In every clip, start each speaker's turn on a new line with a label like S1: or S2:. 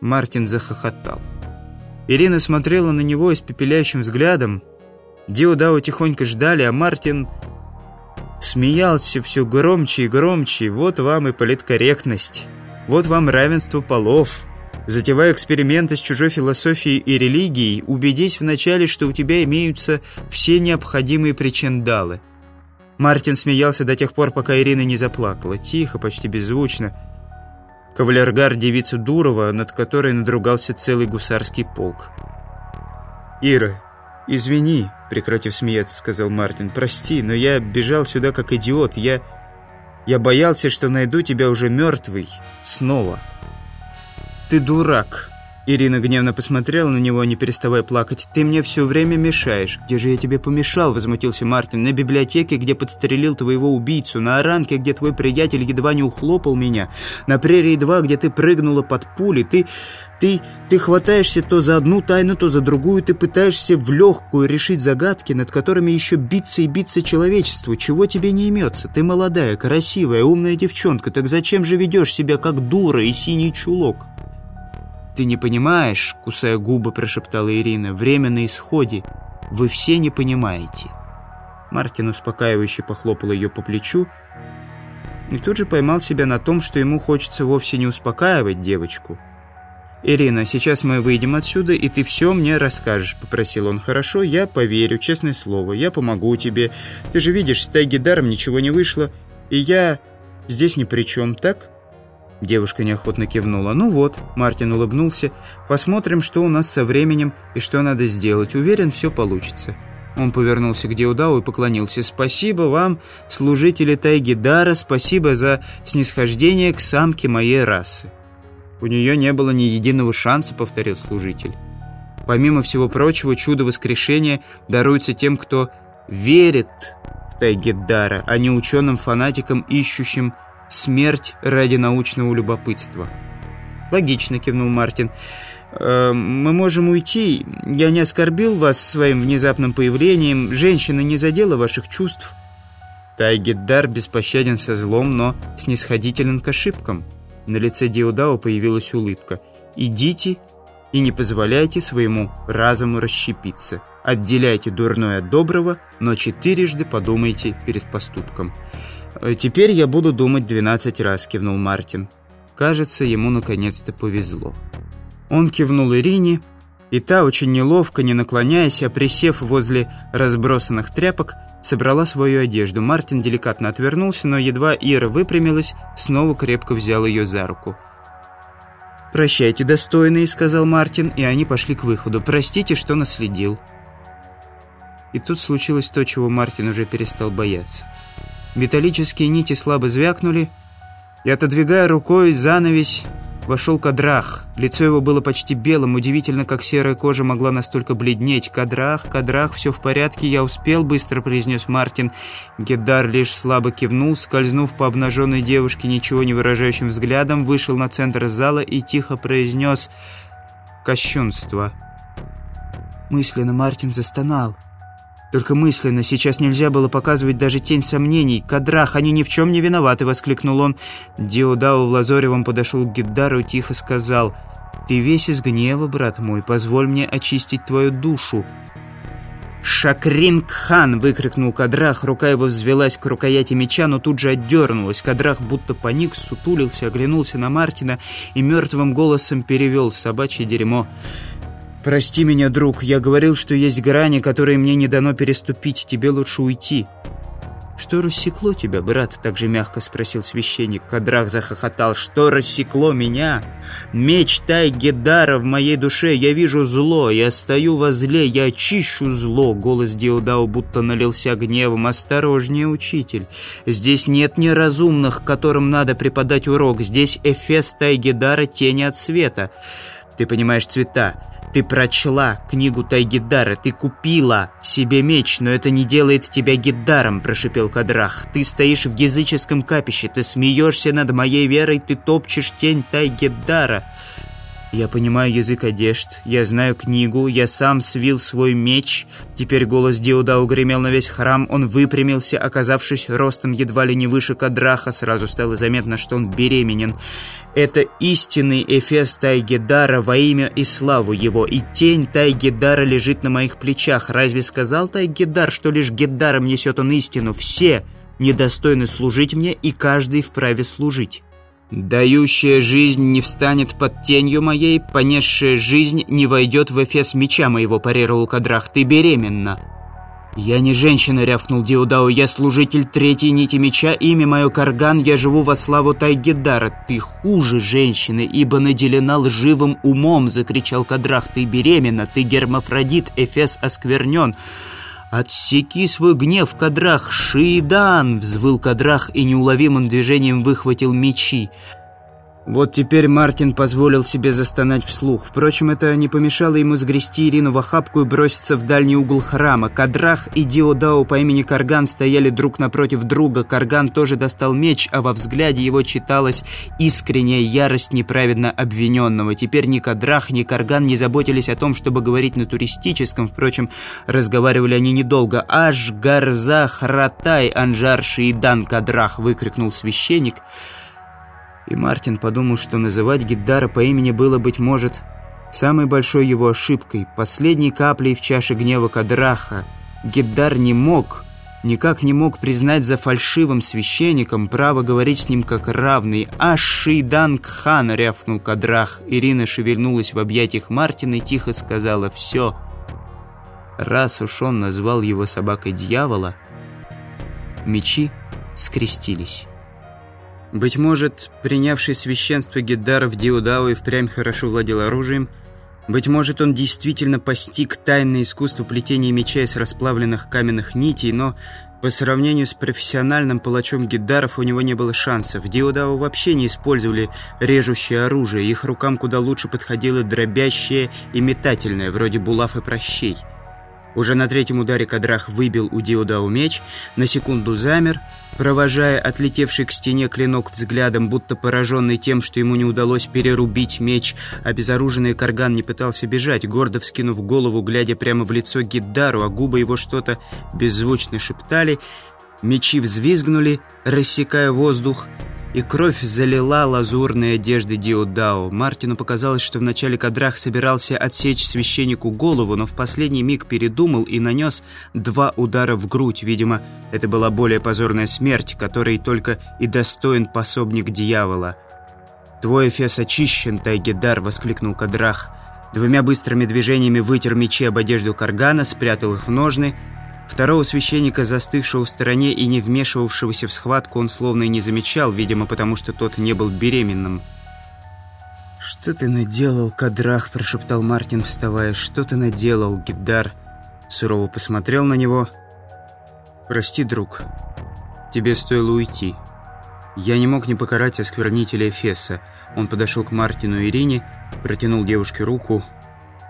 S1: Мартин захохотал. Ирина смотрела на него испепеляющим взглядом. Дио Дао тихонько ждали, а Мартин смеялся все громче и громче. Вот вам и политкорректность. Вот вам равенство полов. Затевая эксперименты с чужой философией и религией, убедись вначале, что у тебя имеются все необходимые причиндалы. Мартин смеялся до тех пор, пока Ирина не заплакала. Тихо, почти беззвучно. Кавалергар девицу Дурова, над которой надругался целый гусарский полк. «Ира, извини», — прекратив смеяться, сказал Мартин. «Прости, но я бежал сюда как идиот. Я... я боялся, что найду тебя уже мертвый. Снова». «Ты дурак!» Ирина гневно посмотрела на него, не переставая плакать. «Ты мне все время мешаешь. Где же я тебе помешал?» Возмутился Мартин. «На библиотеке, где подстрелил твоего убийцу. На Оранке, где твой приятель едва не ухлопал меня. На Прерии 2, где ты прыгнула под пули. Ты... ты... ты хватаешься то за одну тайну, то за другую. Ты пытаешься в легкую решить загадки, над которыми еще биться и биться человечеству. Чего тебе не имется? Ты молодая, красивая, умная девчонка. Так зачем же ведешь себя как дура и синий чулок?» «Ты не понимаешь», — кусая губы, прошептала Ирина, — «время на исходе. Вы все не понимаете». Мартин успокаивающе похлопал ее по плечу и тут же поймал себя на том, что ему хочется вовсе не успокаивать девочку. «Ирина, сейчас мы выйдем отсюда, и ты все мне расскажешь», — попросил он. «Хорошо, я поверю, честное слово, я помогу тебе. Ты же видишь, с Тайги даром ничего не вышло, и я здесь ни при чем, так?» Девушка неохотно кивнула. «Ну вот», — Мартин улыбнулся, — «посмотрим, что у нас со временем и что надо сделать. Уверен, все получится». Он повернулся к Деудау и поклонился. «Спасибо вам, служители Тайги Дара, спасибо за снисхождение к самке моей расы». «У нее не было ни единого шанса», — повторил служитель. «Помимо всего прочего, чудо воскрешения даруется тем, кто верит в Тайги Дара, а не ученым-фанатикам, ищущим Смерть ради научного любопытства. Логично, кивнул Мартин. «Э, «Мы можем уйти. Я не оскорбил вас своим внезапным появлением. Женщина не задела ваших чувств». Тайгиддар беспощаден со злом, но снисходителен к ошибкам. На лице Диудао появилась улыбка. «Идите и не позволяйте своему разуму расщепиться. Отделяйте дурное от доброго, но четырежды подумайте перед поступком». Э, «Теперь я буду думать 12 раз», — кивнул Мартин. Кажется, ему наконец-то повезло. Он кивнул Ирине, и та, очень неловко, не наклоняясь, а присев возле разбросанных тряпок, собрала свою одежду. Мартин деликатно отвернулся, но едва Ира выпрямилась, снова крепко взял ее за руку. «Прощайте, достойные», — сказал Мартин, и они пошли к выходу. «Простите, что наследил». И тут случилось то, чего Мартин уже перестал бояться. Металлические нити слабо звякнули, и, отодвигая рукой занавесь, вошел Кадрах. Лицо его было почти белым, удивительно, как серая кожа могла настолько бледнеть. «Кадрах, Кадрах, все в порядке, я успел», — быстро произнес Мартин. Геддар лишь слабо кивнул, скользнув по обнаженной девушке ничего не выражающим взглядом, вышел на центр зала и тихо произнес «Кощунство». Мысленно Мартин застонал. Только мысленно, сейчас нельзя было показывать даже тень сомнений. «Кадрах, они ни в чем не виноваты!» — воскликнул он. Диодао в Лазоревом подошел к Гиддару и тихо сказал «Ты весь из гнева, брат мой, позволь мне очистить твою душу». «Шакринг-хан!» — выкрикнул Кадрах. Рука его взвелась к рукояти меча, но тут же отдернулась. Кадрах будто паник, сутулился, оглянулся на Мартина и мертвым голосом перевел собачье дерьмо. «Прости меня, друг, я говорил, что есть грани, которые мне не дано переступить, тебе лучше уйти». «Что рассекло тебя, брат?» — так же мягко спросил священник. Кадрах захохотал. «Что рассекло меня? Меч Тайгедара в моей душе. Я вижу зло, я стою во зле, я очищу зло». Голос Диудао будто налился гневом. «Осторожнее, учитель. Здесь нет неразумных, которым надо преподать урок. Здесь Эфес Тайгедара тени от света. Ты понимаешь цвета. Ты прочла книгу Тайгидара, ты купила себе меч, но это не делает тебя Гиддаром, прошипел Кадрах. Ты стоишь в языческом капище, ты смеешься над моей верой, ты топчешь тень Тайгидара. Я понимаю язык одежд, я знаю книгу, я сам свил свой меч. Теперь голос Диуда угремел на весь храм, он выпрямился, оказавшись ростом едва ли не выше Кадраха, сразу стало заметно, что он беременен. Это истинный Эфес Тайгедара во имя и славу его, и тень Тайгедара лежит на моих плечах. Разве сказал Тайгедар, что лишь Гедаром несет он истину? Все недостойны служить мне, и каждый вправе служить. «Дающая жизнь не встанет под тенью моей, понесшая жизнь не войдет в эфес меча моего», парировал Кадрах. «Ты беременна». «Я не женщина», — рявкнул Диудау. «Я служитель третьей нити меча, имя мое Карган, я живу во славу Тайгедара. Ты хуже женщины, ибо наделена лживым умом», — закричал Кадрах. «Ты беременна, ты гермафродит, Эфес осквернен». «Отсеки свой гнев, Кадрах! Шиидан!» — взвыл Кадрах и неуловимым движением выхватил мечи. Вот теперь Мартин позволил себе застонать вслух. Впрочем, это не помешало ему сгрести Ирину в охапку и броситься в дальний угол храма. Кадрах и Диодао по имени Карган стояли друг напротив друга. Карган тоже достал меч, а во взгляде его читалась искренняя ярость неправедно обвиненного. Теперь ни Кадрах, ни Карган не заботились о том, чтобы говорить на туристическом. Впрочем, разговаривали они недолго. «Аж гарза хратай, анжар шиидан Кадрах!» — выкрикнул священник — и Мартин подумал, что называть Гиддара по имени было, быть может, самой большой его ошибкой, последней каплей в чаше гнева Кадраха. Гиддар не мог, никак не мог признать за фальшивым священником право говорить с ним как равный. «Аш Шейдан Кхан!» — рявкнул Кадрах. Ирина шевельнулась в объятиях Мартина и тихо сказала «Все». Раз уж он назвал его собакой дьявола, мечи скрестились. Быть может, принявший священство Геддаров Диудау и впрямь хорошо владел оружием, быть может, он действительно постиг тайное искусство плетения меча из расплавленных каменных нитей, но по сравнению с профессиональным палачом Гиддаров у него не было шансов. Диудау вообще не использовали режущее оружие, их рукам куда лучше подходило дробящее и метательное, вроде булав и прощей. Уже на третьем ударе Кадрах выбил у Диудау меч, на секунду замер, провожая отлетевший к стене клинок взглядом, будто пораженный тем, что ему не удалось перерубить меч. Обезоруженный Карган не пытался бежать, гордо вскинув голову, глядя прямо в лицо Гиддару, а губы его что-то беззвучно шептали. Мечи взвизгнули, рассекая воздух, и кровь залила лазурные одежды Диодао. Мартину показалось, что вначале Кадрах собирался отсечь священнику голову, но в последний миг передумал и нанес два удара в грудь. Видимо, это была более позорная смерть, которой только и достоин пособник дьявола. «Твой эфес очищен, Тайгедар!» — воскликнул Кадрах. Двумя быстрыми движениями вытер мечи об одежду Каргана, спрятал их в ножны — Второго священника, застывшего в стороне и не вмешивавшегося в схватку, он словно и не замечал, видимо, потому что тот не был беременным. «Что ты наделал, Кадрах?» – прошептал Мартин, вставая. «Что ты наделал, Гиддар?» Сурово посмотрел на него. «Прости, друг, тебе стоило уйти. Я не мог не покарать осквернителя Эфеса». Он подошел к Мартину и Ирине, протянул девушке руку –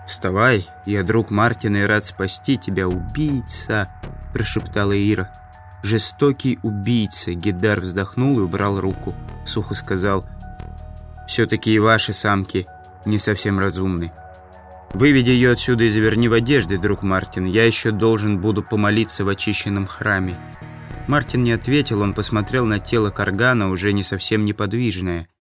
S1: «Вставай, я друг Мартина и рад спасти тебя, убийца!» – прошептала Ира. «Жестокий убийца!» – Гидар вздохнул и убрал руку. Сухо сказал, «Все-таки и ваши самки не совсем разумны. Выведи ее отсюда и заверни в одежды, друг Мартин. Я еще должен буду помолиться в очищенном храме». Мартин не ответил, он посмотрел на тело Каргана, уже не совсем неподвижное –